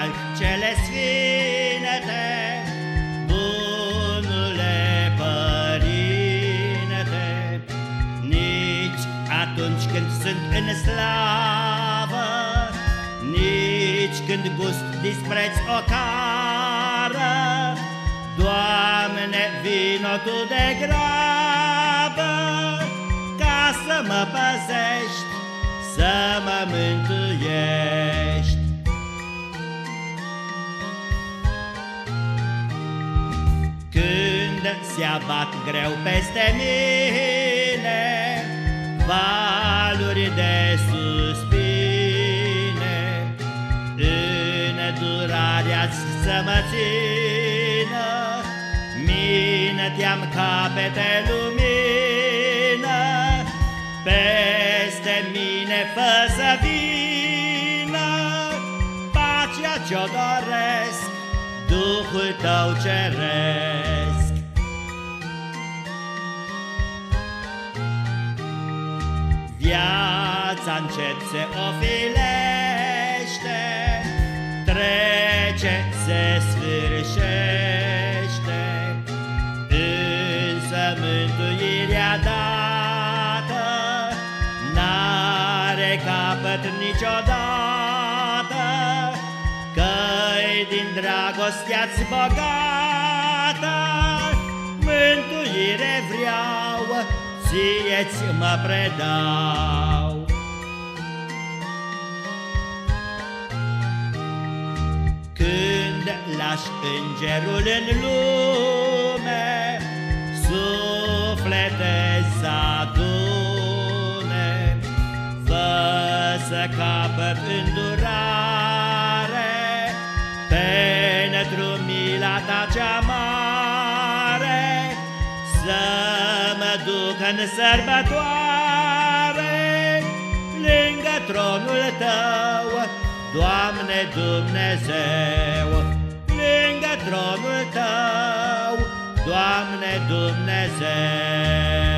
calc cele sfinete, bunule părinte, nici atunci când sunt în slavă, nici când gust dispreț o cară, Doamne, vino Tu de grabă, ca să mă păzești, să mă mântuiești. Se abat greu peste mine. Valuri de suspine În durarea să mă țină. Mine-te-am capete lumină Peste mine fă să vină. Pacea ce-o doresc Duhul tău ceresc Viața încet se ofilește, Trece, se sfârșește, Însă mântuirea dată N-are capăt niciodată, Că-i din dragostea-ți bogată, Mântuire vreau ție-ți mă predau. Lași îngerul în lume, suflete să adune, fă să capăt îndurare, pentru mila ta cea mare, să duc în sărbătoare Lângă tronul Tău, Doamne Dumnezeu Doamne Dumnezeu